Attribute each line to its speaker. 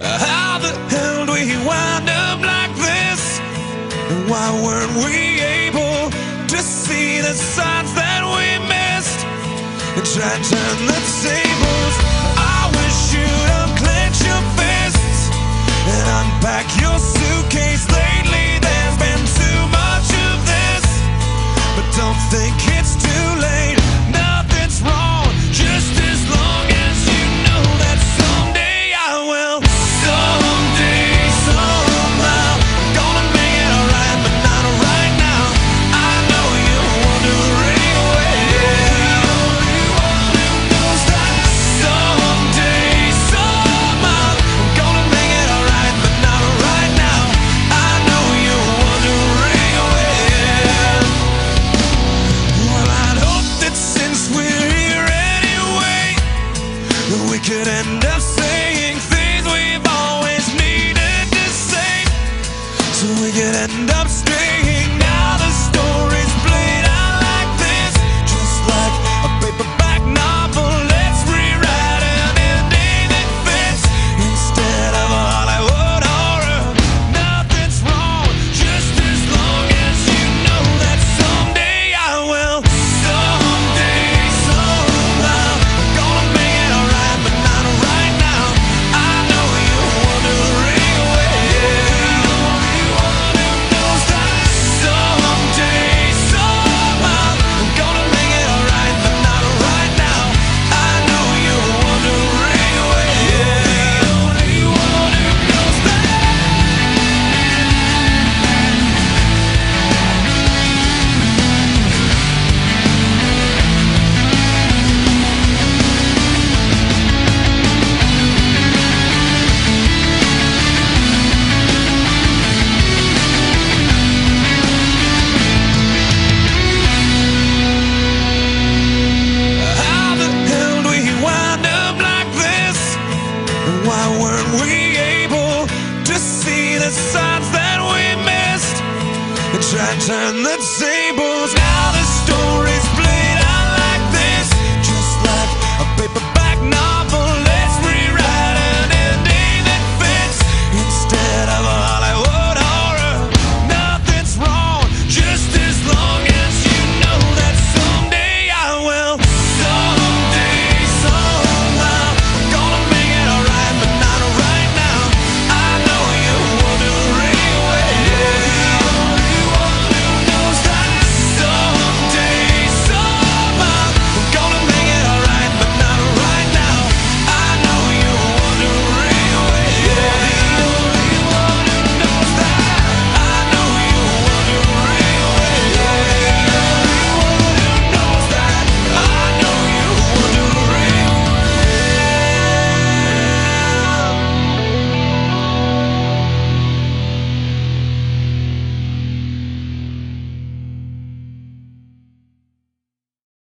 Speaker 1: How the hell do we wind up like this? And why weren't we able to see the signs that we missed? And try to turn the tables. I wish you'd unclench your fists and unpack your suitcase. Lately, there's been too much of this, but don't think. could end try turn the tables. Now the story's.